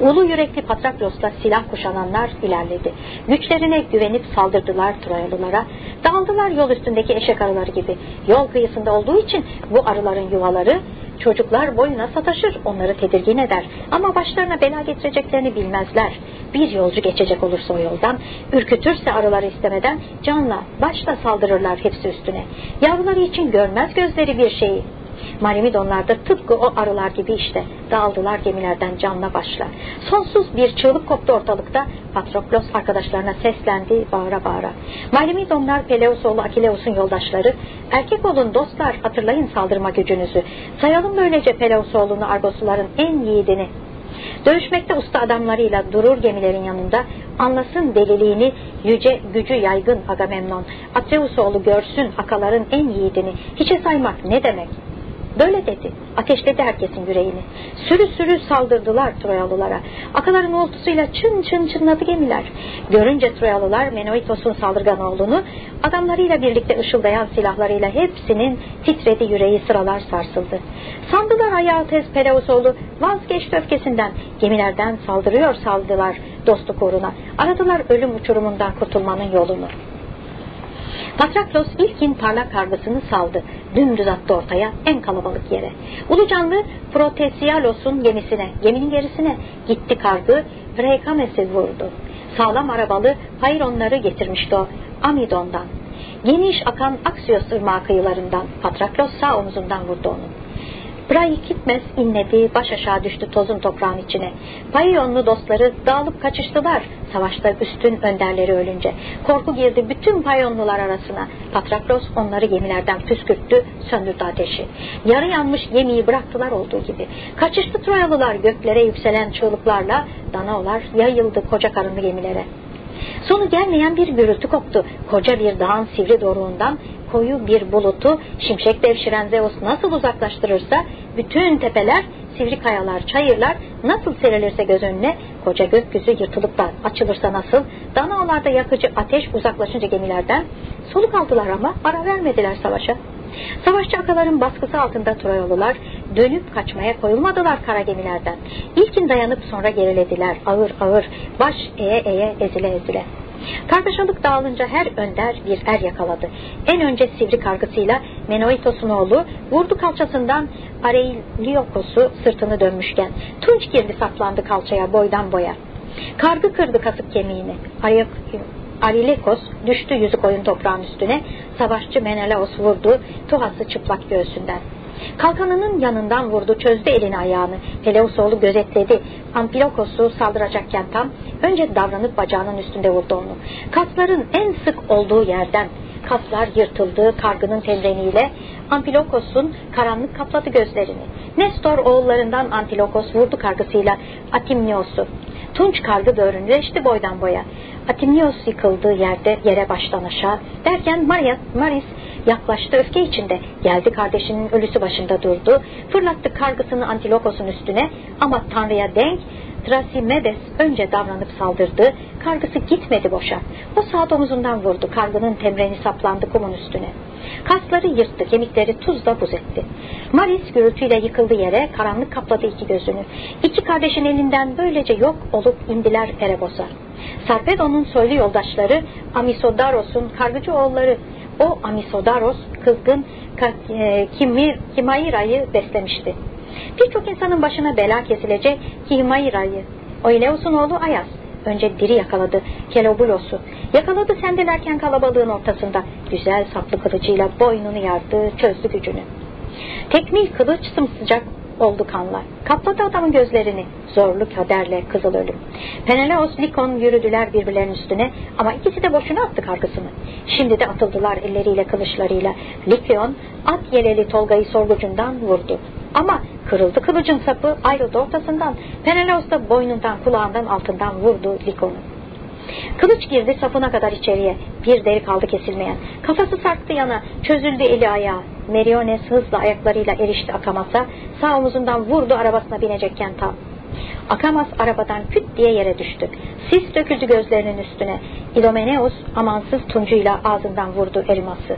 Ulu yürekli Patraklos'la silah kuşananlar ilerledi. Güçlerine güvenip saldırdılar Troyalılara. Dağıldılar yol üstündeki eşek arıları gibi. Yol kıyısında olduğu için bu arıların yuvaları çocuklar boyuna sataşır, onları tedirgin eder. Ama başlarına bela getireceklerini bilmezler. Bir yolcu geçecek olursa o yoldan, ürkütürse arıları istemeden canla, başla saldırırlar hepsi üstüne. Yavruları için görmez gözleri bir şeyi. Marimidonlar da tıpkı o arılar gibi işte dağıldılar gemilerden canla başla. Sonsuz bir çığlık koptu ortalıkta. Patroklos arkadaşlarına seslendi bağıra bağıra. Marimidonlar Peleus oğlu Akileus'un yoldaşları. Erkek olun dostlar hatırlayın saldırma gücünüzü. Sayalım böylece Peleus oğlunu Argosluların en yiğidini. Dövüşmekte usta adamlarıyla durur gemilerin yanında, anlasın deliliğini, yüce gücü yaygın Agamemnon, Atreus oğlu görsün akaların en yiğidini, hiçe saymak ne demek?'' Böyle dedi. Ateşledi herkesin yüreğini. Sürü sürü saldırdılar Troyalılara. Akaların oltusuyla çın çın çınladı gemiler. Görünce Troyalılar Menoitos'un saldırgan olduğunu adamlarıyla birlikte ışıldayan silahlarıyla hepsinin titredi yüreği sıralar sarsıldı. Sandılar ayağı tez Peleusoğlu vazgeçti öfkesinden. Gemilerden saldırıyor saldılar dostluk uğruna. Aradılar ölüm uçurumundan kurtulmanın yolunu. Patraklos ilkin parlak kargasını saldı. Dümdüz attı ortaya en kalabalık yere. Ulucanlı Protesialos'un gemisine, geminin gerisine gitti kargı, Vrekames'i vurdu. Sağlam arabalı Payronları getirmişti o, Amidon'dan. Geniş akan Aksios ırmağı kıyılarından Patraklos sağ omuzundan vurdu onu. Braikitmes inledi, baş aşağı düştü tozun toprağın içine. Payionlu dostları dağılıp kaçıştılar savaşta üstün önderleri ölünce. Korku girdi bütün Payonlular arasına. Patraklos onları gemilerden püskürttü, söndürdü ateşi. Yarı yanmış gemiyi bıraktılar olduğu gibi. Kaçıştı Troyalılar göklere yükselen çığlıklarla, danaolar yayıldı koca karınlı gemilere. Sonu gelmeyen bir gürültü koptu. Koca bir dağın sivri doruğundan koyu bir bulutu şimşek devşiren Zeus nasıl uzaklaştırırsa bütün tepeler, sivri kayalar, çayırlar nasıl serilirse göz önüne, koca gökyüzü yırtılıp da açılırsa nasıl, Danaolarda yakıcı ateş uzaklaşınca gemilerden, soluk aldılar ama ara vermediler savaşa. Savaşçı akaların baskısı altında Troyalılar dönüp kaçmaya koyulmadılar kara gemilerden. İlkin dayanıp sonra gerilediler ağır ağır, baş eye eye ezile ezile. Kargaşalık dağılınca her önder bir er yakaladı. En önce sivri kargısıyla Menoitos'un oğlu vurdu kalçasından Areiliokos'u sırtını dönmüşken tunç girdi saplandı kalçaya boydan boya. Kargı kırdı kasık kemiğini. Arilekos düştü yüzü koyun toprağın üstüne. Savaşçı Menelaos vurdu tuhası çıplak göğsünden. Kalkanının yanından vurdu, çözdü elini ayağını. Peleusoğlu gözetledi. Ampilokos'u saldıracakken tam, önce davranıp bacağının üstünde vurdu onu. Kasların en sık olduğu yerden, kaslar yırtıldı kargının temreniyle, Ampilokos'un karanlık kapladı gözlerini. Nestor oğullarından Antilokos vurdu kargısıyla Atimnios'u. Tunç kargı böğrünleşti boydan boya. Atimnios yıkıldığı yerde yere baştan aşağı derken Maria, Maris yaklaştı öfke içinde. Geldi kardeşinin ölüsü başında durdu. Fırlattı kargısını Antilokos'un üstüne ama Tanrı'ya denk Trasimedes önce davranıp saldırdı. Kargısı gitmedi boşa. O sağ omuzundan vurdu. Kargının temreni saplandı kumun üstüne. Kasları yırttı, kemikleri tuzla buz etti. Maris gürültüyle yıkıldı yere, karanlık kapladı iki gözünü. İki kardeşin elinden böylece yok olup indiler Erebos'a. Sarpedon'un soylu yoldaşları Amisodaros'un kargıcı oğulları o Amisodaros kızgın e, Kimaira'yı beslemişti. Birçok insanın başına bela kesilecek Kimaira'yı. Oileus'un oğlu Ayas önce diri yakaladı Kelobulos'u. Yakaladı sendelerken kalabalığın ortasında. Güzel saplı kılıcıyla boynunu yardı, çözdü gücünü. Tekmil kılıç sımsıcak oldu kanlar. Kapladı adamın gözlerini. Zorlu kaderle kızıl ölüm. Peneleos, Likon yürüdüler birbirlerinin üstüne ama ikisi de boşuna attı kargısını. Şimdi de atıldılar elleriyle kılıçlarıyla. Likon at yeleli Tolga'yı sorgucundan vurdu. Ama kırıldı kılıcın sapı ayrıldı ortasından. Peneleos da boynundan kulağından altından vurdu Likon'u. Kılıç girdi sapına kadar içeriye. Bir deri kaldı kesilmeyen. Kafası sarktı yana. Çözüldü eli ayağı. Meriones hızla ayaklarıyla erişti Akamas'a. Sağ omuzundan vurdu arabasına binecekken tam. Akamas arabadan küt diye yere düştü. Sis döküldü gözlerinin üstüne. Idomeneus amansız tuncuyla ağzından vurdu elması.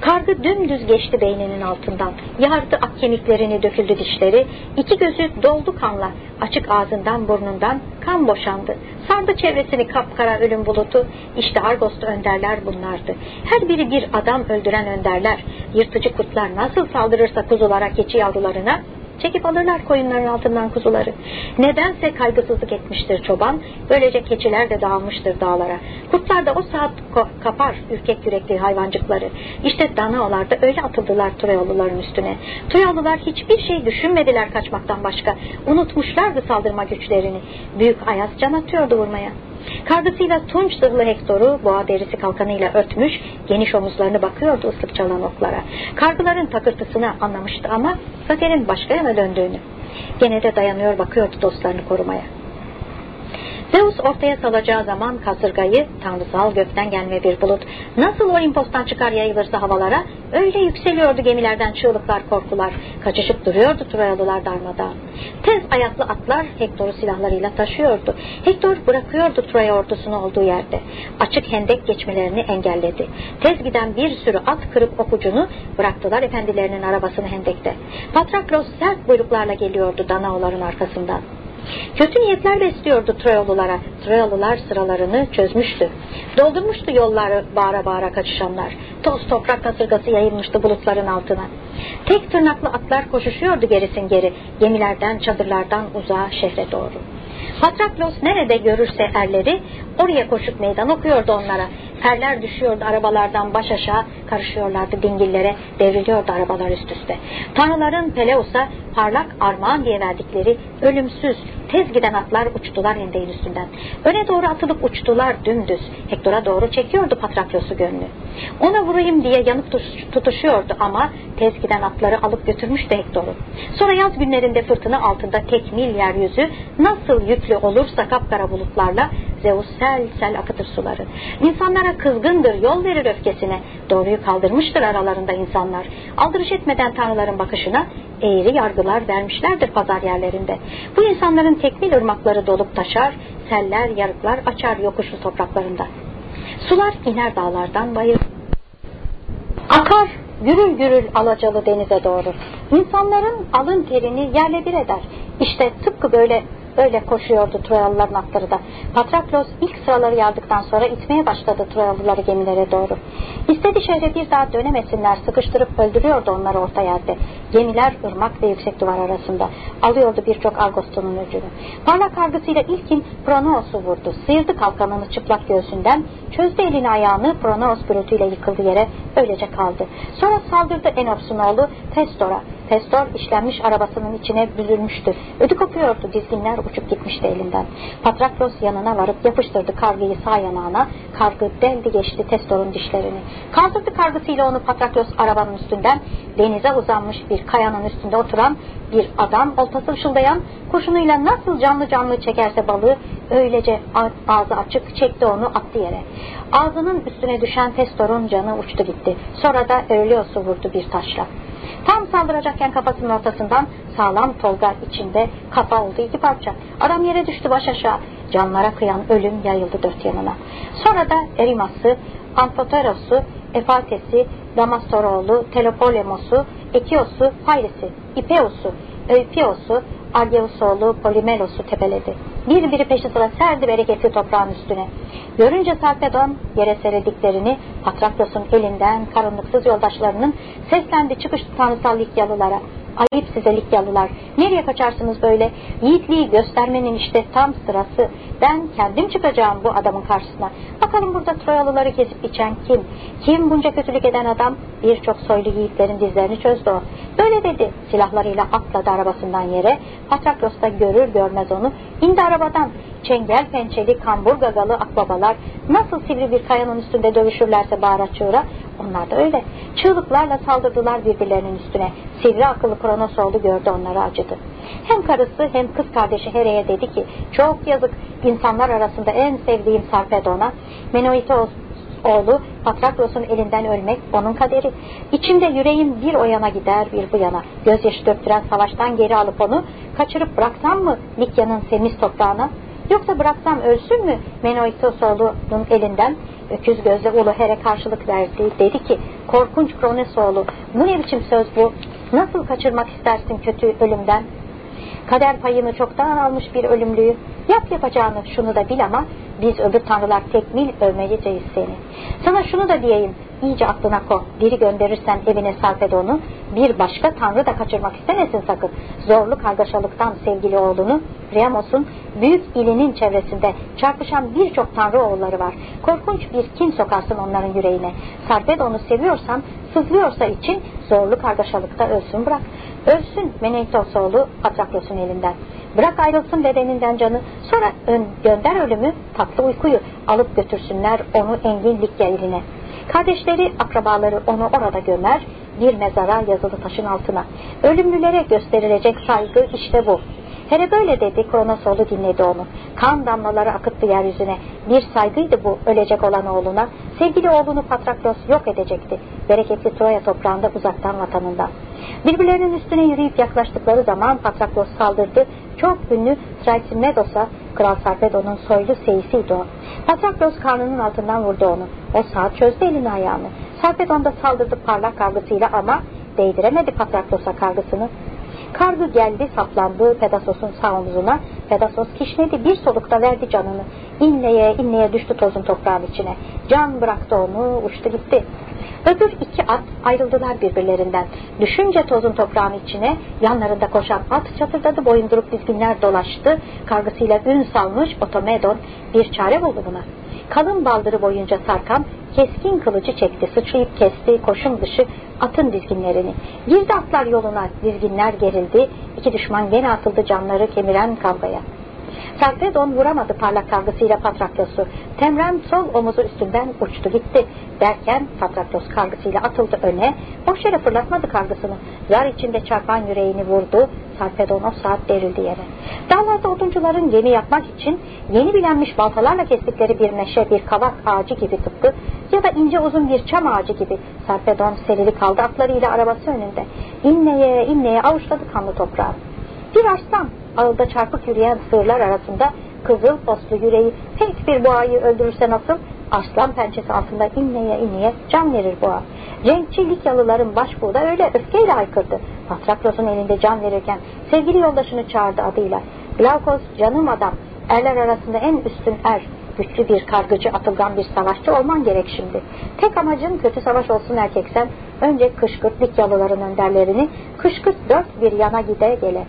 Kargı dümdüz geçti beyninin altından. Yardı ak kemiklerini döküldü dişleri. İki gözü doldu kanla. Açık ağzından burnundan kan boşandı. Sardı çevresini kapkara ölüm bulutu. İşte Argos'ta önderler bunlardı. Her biri bir adam öldüren önderler. Yırtıcı kurtlar nasıl saldırırsa kuzulara, keçi yavrularına Çekip alırlar koyunların altından kuzuları. Nedense kaygısızlık etmiştir çoban. Böylece keçiler de dağılmıştır dağlara. Kurtlar da o saat kapar ürkek yürekli hayvancıkları. İşte Danaolar da öyle atıldılar Troyalıların üstüne. Troyalılar hiçbir şey düşünmediler kaçmaktan başka. Unutmuşlardı saldırma güçlerini. Büyük Ayas can atıyordu vurmaya. Kargısıyla tunç zırhlı Hektor'u boğa derisi kalkanıyla örtmüş, geniş omuzlarını bakıyordu ıslık çalan oklara. Kargıların takırtısını anlamıştı ama zaferin başka yana döndüğünü. Gene de dayanıyor bakıyordu dostlarını korumaya. Zeus ortaya salacağı zaman kasırgayı tanrısal gökten gelme bir bulut nasıl Olimpos'tan çıkar yayılırsa havalara öyle yükseliyordu gemilerden çığlıklar korkular kaçışıp duruyordu Troyalılar darmadan. Tez ayaklı atlar Hektor'u silahlarıyla taşıyordu. Hektor bırakıyordu Troya ordusunu olduğu yerde. Açık hendek geçmelerini engelledi. Tez giden bir sürü at kırıp okucunu bıraktılar efendilerinin arabasını hendekte. Patraklos sert buyruklarla geliyordu Danaoların arkasından. Kötü niyetler besliyordu Troyalılara. Troyalılar sıralarını çözmüştü. Doldurmuştu yolları bağıra bağıra kaçışanlar. Toz toprak kasırgası yayılmıştı bulutların altına. Tek tırnaklı atlar koşuşuyordu gerisin geri. Gemilerden, çadırlardan uzağa şehre doğru. Patraklos nerede görürse erleri oraya koşup meydan okuyordu onlara. Erler düşüyordu arabalardan baş aşağı karışıyorlardı dingillere devriliyordu arabalar üst üste. Tanrıların Peleus'a parlak armağan diye verdikleri ölümsüz tez giden atlar uçtular hendeğin üstünden. Öne doğru atılıp uçtular dümdüz. Hektor'a doğru çekiyordu Patraklos'u gönlü. Ona vurayım diye yanıp tutuşuyordu ama tez giden atları alıp götürmüştü Hektor'u. Sonra yaz günlerinde fırtına altında tekmil yeryüzü nasıl yüklü olursa kapkara bulutlarla Zeus sel sel akıtır suları. İnsanlara kızgındır, yol verir öfkesine. Doğruyu kaldırmıştır aralarında insanlar. Aldırış etmeden tanrıların bakışına eğri yargılar vermişlerdir pazar yerlerinde. Bu insanların tekmil ırmakları dolup taşar, seller, yarıklar açar yokuşlu topraklarında. Sular iner dağlardan bayır. Akar gürül gürül alacalı denize doğru. İnsanların alın terini yerle bir eder. İşte tıpkı böyle Öyle koşuyordu Troyalıların atları da. Patraklos ilk sıraları yardıktan sonra itmeye başladı Troyalıları gemilere doğru. İstedi şehre bir daha dönemesinler, sıkıştırıp öldürüyordu onları orta yerde. Gemiler ırmak ve yüksek duvar arasında. Alıyordu birçok Argoston'un öcünü. Parlak kargısıyla ilkin Pronos'u vurdu. Sıyırdı kalkanını çıplak göğsünden, çözdü elini ayağını, Pronos gürültüyle yıkıldı yere, öylece kaldı. Sonra saldırdı Enops'un oğlu Testor'a. Testor işlenmiş arabasının içine büzülmüştü. Ödü kopuyordu, dizginler uçup gitmişti elinden. Patraklos yanına varıp yapıştırdı kargıyı sağ yanağına. Kargı deldi geçti Testor'un dişlerini. Kaldırdı kargısıyla onu Patraklos arabanın üstünden. Denize uzanmış bir kayanın üstünde oturan bir adam oltası ışıldayan kurşunuyla nasıl canlı canlı çekerse balığı öylece ağzı açık çekti onu attı yere. Ağzının üstüne düşen Testor'un canı uçtu gitti. Sonra da Örlios'u vurdu bir taşla. Tam saldıracakken kafasının ortasından sağlam tolga içinde kafa oldu iki parça. Adam yere düştü baş aşağı. Canlara kıyan ölüm yayıldı dört yanına. Sonra da Erimas'ı, Amfoteros'u, Efates'i, Damastoroğlu, Telopolemos'u, Ekios'u, Hayris'i, İpeos'u, Öyküos'u, Argeusoğlu, Polimelos'u tepeledi. Bir biri peşi sıra serdi bereketli toprağın üstüne. Görünce Sarpedon yere serediklerini Patraklos'un elinden karınlıksız yoldaşlarının seslendi çıkıştı tanrısal Likyalılara. Ayıp size Likyalılar. Nereye kaçarsınız böyle? Yiğitliği göstermenin işte tam sırası. Ben kendim çıkacağım bu adamın karşısına. Bakalım burada Troyalıları kesip içen kim? Kim bunca kötülük eden adam? Birçok soylu yiğitlerin dizlerini çözdü o. Böyle dedi. Silahlarıyla atladı arabasından yere. Patraklos da görür görmez onu. İndi arabadan. Çengel pençeli, kambur gagalı akbabalar nasıl sivri bir kayanın üstünde dövüşürlerse bağıra çığıra onlar da öyle. Çığlıklarla saldırdılar birbirlerinin üstüne. Sivri akıllı Kronosoğlu gördü onları acıdı. Hem karısı hem kız kardeşi Here'ye dedi ki çok yazık insanlar arasında en sevdiğim Sarpedon'a Menoitos oğlu Patraklos'un elinden ölmek onun kaderi. İçimde yüreğim bir o yana gider bir bu yana. Gözyaşı döktüren savaştan geri alıp onu kaçırıp bıraksam mı Likya'nın semiz toprağına? Yoksa bıraksam ölsün mü Menoitos oğlunun elinden? Öküz gözle Ulu Her'e karşılık verdi. Dedi ki korkunç Kronesoğlu bu ne biçim söz bu? Nasıl kaçırmak istersin kötü ölümden? Kader payını çoktan almış bir ölümlüyü. Yap yapacağını şunu da bil ama biz öbür tanrılar tekmil övmeleyeceğiz seni. Sana şunu da diyeyim iyice aklına ko. Biri gönderirsen evine sarf onu. Bir başka tanrı da kaçırmak istemesin sakın. Zorlu kargaşalıktan sevgili oğlunu Priamos'un büyük ilinin çevresinde çarpışan birçok tanrı oğulları var. Korkunç bir kin sokarsın onların yüreğine. Sarpedon'u seviyorsan, sızlıyorsa için zorlu kargaşalıkta ölsün bırak. Ölsün Menektos oğlu Patraklos'un elinden. Bırak ayrılsın bedeninden canı. Sonra ön, gönder ölümü tatlı uykuyu alıp götürsünler onu engin Likya. Kardeşleri, akrabaları onu orada gömer, bir mezara yazılı taşın altına. Ölümlülere gösterilecek saygı işte bu. Hele böyle dedi Kronos oğlu dinledi onu. Kan damlaları akıttı yeryüzüne. Bir saygıydı bu ölecek olan oğluna. Sevgili oğlunu Patraklos yok edecekti. Bereketli Troya toprağında uzaktan vatanında. Birbirlerinin üstüne yürüyüp yaklaştıkları zaman Patraklos saldırdı. Çok ünlü Thrasimedos'a Kral Sarpedon'un soylu seyisiydi o. Patraklos karnının altından vurdu onu. O saat çözdü elini ayağını. Sarpedon da saldırdı parlak kargısıyla ama değdiremedi Patraklos'a kargısını. Kargı geldi saplandı Pedasos'un sağ omzuna. Pedasos kişnedi bir solukta verdi canını. İnleye inleye düştü tozun toprağın içine. Can bıraktı onu uçtu gitti. Öbür iki at ayrıldılar birbirlerinden. Düşünce tozun toprağın içine yanlarında koşan at çatırdadı boyundurup dizginler dolaştı. Kargısıyla ün salmış Otomedon bir çare buldu buna. Kalın baldırı boyunca sarkan keskin kılıcı çekti, sıçrayıp kesti koşum dışı atın dizginlerini. Girdi atlar yoluna, dizginler gerildi, iki düşman gene atıldı canları kemiren kavgaya. Sarpedon vuramadı parlak kargısıyla Patraklos'u. Temren sol omuzu üstünden uçtu gitti. Derken Patraklos kargısıyla atıldı öne. Boş yere fırlatmadı kargısını. Zar içinde çarpan yüreğini vurdu. Sarpedon o saat derildi yere. Dağlarda oduncuların gemi yapmak için yeni bilenmiş baltalarla kestikleri bir meşe, bir kavak ağacı gibi tıpkı ya da ince uzun bir çam ağacı gibi Sarpedon serili kaldı atlarıyla arabası önünde. İnleye inleye avuçladı kanlı toprağı. Bir arslan ağılda çarpık yürüyen sığırlar arasında kızıl poslu yüreği pek bir boğayı öldürürse nasıl aslan pençesi altında inleye inleye can verir boğa. Cenkçi Likyalıların başbuğu da öyle öfkeyle haykırdı. Patraklos'un elinde can verirken sevgili yoldaşını çağırdı adıyla. Glaukos canım adam, erler arasında en üstün er, güçlü bir kargıcı atılgan bir savaşçı olman gerek şimdi. Tek amacın kötü savaş olsun erkeksen önce kışkırt Likyalıların önderlerini, kışkırt dört bir yana gide gele.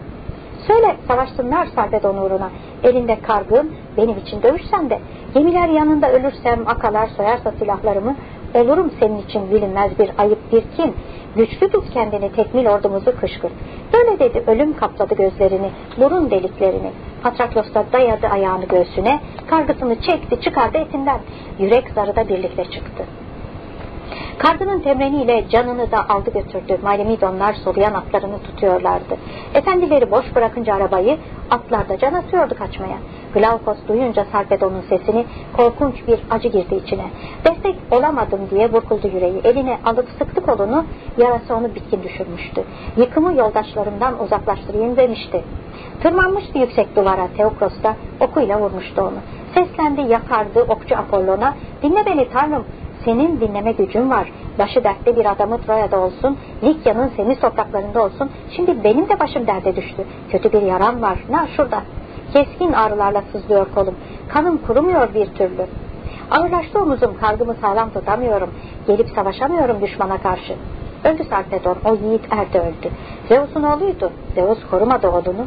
Söyle savaşsınlar Sarpedon uğruna. Elinde kargım benim için dövüşsen de. Gemiler yanında ölürsem akalar soyarsa silahlarımı. Olurum senin için bilinmez bir ayıp bir kin. Güçlü tut kendini tekmil ordumuzu kışkırt. Böyle dedi ölüm kapladı gözlerini, burun deliklerini. Patraklos da dayadı ayağını göğsüne, kargısını çekti çıkardı etinden. Yürek zarı da birlikte çıktı. Kargının temreniyle canını da aldı götürdü. Malemidonlar soluyan atlarını tutuyorlardı. Efendileri boş bırakınca arabayı atlar da can atıyordu kaçmaya. Glaukos duyunca Sarpedon'un sesini korkunç bir acı girdi içine. Destek olamadım diye burkuldu yüreği. Eline alıp sıktı kolunu yarası onu bitkin düşürmüştü. Yıkımı yoldaşlarımdan uzaklaştırayım demişti. Tırmanmıştı yüksek duvara Teokros da okuyla vurmuştu onu. Seslendi yakardı okçu Apollon'a dinle beni tanrım senin dinleme gücün var. Başı dertte bir adamı Troya'da olsun, Likya'nın seni topraklarında olsun. Şimdi benim de başım derde düştü. Kötü bir yaram var. Ne şurada. Keskin ağrılarla sızlıyor kolum. Kanım kurumuyor bir türlü. Ağırlaştı omuzum, kargımı sağlam tutamıyorum. Gelip savaşamıyorum düşmana karşı. Öldü Sarpedon, o yiğit erde öldü. Zeus'un oğluydu. Zeus korumadı oğlunu.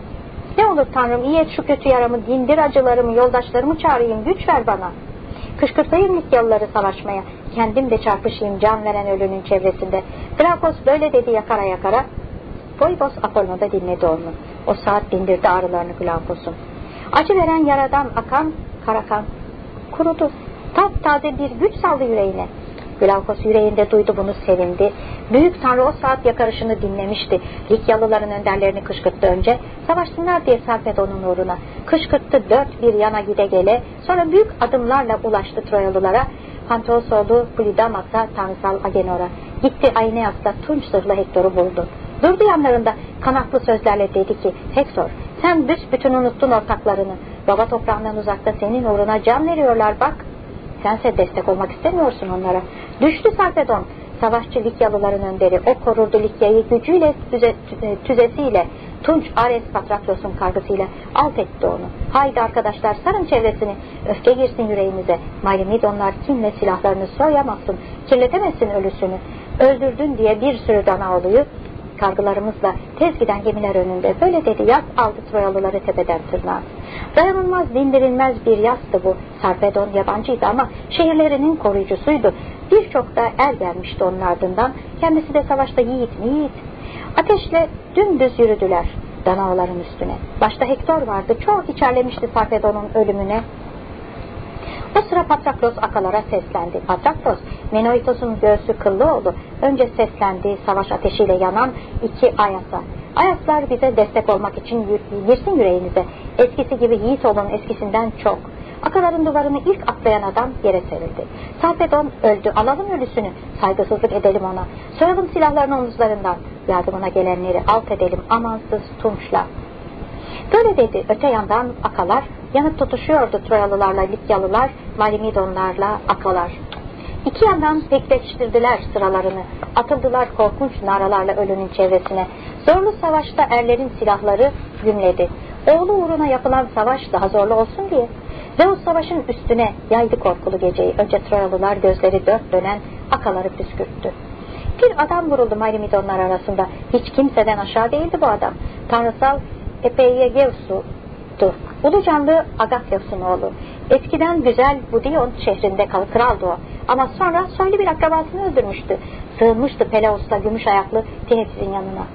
Ne olur Tanrım iyi et şu kötü yaramı, dindir acılarımı, yoldaşlarımı çağırayım, güç ver bana. Kışkırtayım Likyalıları savaşmaya. Kendim de çarpışayım can veren ölünün çevresinde. Drakos böyle dedi yakara yakara. Poybos Apollon da dinledi onu. O saat dindirdi ağrılarını Glaukos'un. Acı veren yaradan akan karakan kurudu. Taptaze bir güç saldı yüreğine. Glaukos yüreğinde duydu bunu sevindi. Büyük Tanrı o saat yakarışını dinlemişti. Likyalıların önderlerini kışkırttı önce. Savaşsınlar diye Sarpedon'un uğruna. Kışkırttı dört bir yana gide gele. Sonra büyük adımlarla ulaştı Troyalılara. Pantosoğlu Polidamas'a tanrısal Agenor'a. Gitti Aeneas'ta tunç zırhlı Hektor'u buldu. Durdu yanlarında kanatlı sözlerle dedi ki Hektor sen büsbütün unuttun ortaklarını. Baba toprağından uzakta senin uğruna can veriyorlar bak. Sense destek olmak istemiyorsun onlara. Düştü Sarpedon. Savaşçı Likyalıların önderi. O korurdu Likya'yı gücüyle, tüze, tüzesiyle, Tunç Ares Patraklos'un kargısıyla alt etti onu. Haydi arkadaşlar sarın çevresini. Öfke girsin yüreğimize. Malimidonlar kinle silahlarını soyamazsın. Kirletemezsin ölüsünü. Öldürdün diye bir sürü dana oluyu kargılarımızla tez giden gemiler önünde böyle dedi yaz aldı Troyalıları tepeden tırnağa. Dayanılmaz dindirilmez bir yazdı bu. Sarpedon yabancıydı ama şehirlerinin koruyucusuydu. Birçok da er gelmişti onun ardından. Kendisi de savaşta yiğit yiğit. Ateşle dümdüz yürüdüler Danaoların üstüne. Başta Hektor vardı. Çok içerlemişti Sarpedon'un ölümüne. O sıra Patraklos akalara seslendi. Patraklos, Menoitos'un göğsü kıllı oldu. Önce seslendi savaş ateşiyle yanan iki Ayas'a. Ayaslar bize destek olmak için girsin yüreğinize. Eskisi gibi yiğit olun eskisinden çok. Akaların duvarını ilk atlayan adam yere serildi. Sarpedon öldü. Alalım ölüsünü. Saygısızlık edelim ona. Soyalım silahlarını omuzlarından. Yardımına gelenleri alt edelim amansız tunçla. Böyle dedi. Öte yandan akalar yanıp tutuşuyordu Troyalılarla Likyalılar, Malimidonlarla akalar. İki yandan pekleştirdiler sıralarını. Atıldılar korkunç naralarla ölünün çevresine. Zorlu savaşta erlerin silahları gümledi. Oğlu uğruna yapılan savaş daha zorlu olsun diye. Zeus savaşın üstüne yaydı korkulu geceyi. Önce Troyalılar gözleri dört dönen akaları püskürttü. Bir adam vuruldu Marimidonlar arasında. Hiç kimseden aşağı değildi bu adam. Tanrısal Epeiegevsu'du. Ulucanlı Agathos'un oğlu. Eskiden güzel Budion şehrinde kalı kraldı o. Ama sonra soylu bir akrabasını öldürmüştü. Sığınmıştı Peleus'la gümüş ayaklı Tinesis'in yanına.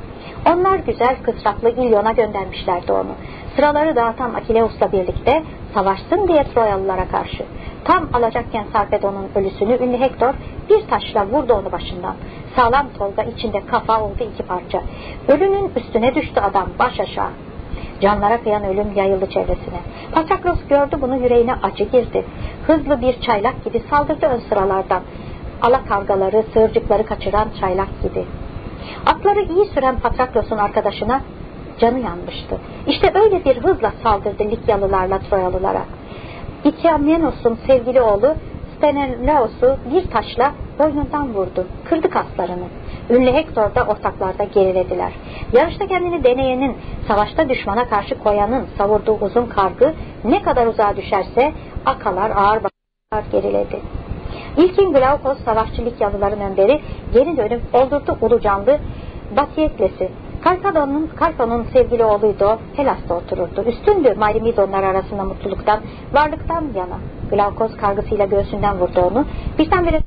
Onlar güzel kısraklı İlyon'a göndermişlerdi onu. Sıraları dağıtan Akileus'la birlikte savaşsın diye Troyalılara karşı. Tam alacakken Sarpedon'un ölüsünü ünlü Hektor bir taşla vurdu onu başından. Sağlam tolga içinde kafa oldu iki parça. Ölünün üstüne düştü adam baş aşağı. Canlara kıyan ölüm yayıldı çevresine. Pataklos gördü bunu yüreğine acı girdi. Hızlı bir çaylak gibi saldırdı ön sıralardan. Ala kargaları, sığırcıkları kaçıran çaylak gibi. Atları iyi süren Patraklos'un arkadaşına canı yanmıştı. İşte öyle bir hızla saldırdı Likyalılarla Troyalılara. İtiamnenos'un sevgili oğlu Sthenelaos'u bir taşla boynundan vurdu. Kırdı kaslarını. Ünlü Hektor da ortaklarda gerilediler. Yarışta kendini deneyenin, savaşta düşmana karşı koyanın savurduğu uzun kargı ne kadar uzağa düşerse akalar ağır bakar geriledi. İlkin Glaukos savaşçı Likyalıların önderi geri dönüp oldurdu ulucanlı Batiekles'i. Karkadon'un Karkon'un sevgili oğluydu o, Helas'ta otururdu. Üstündü Marimidonlar arasında mutluluktan, varlıktan yana. Glaukos kargısıyla göğsünden vurdu onu. Birdenbire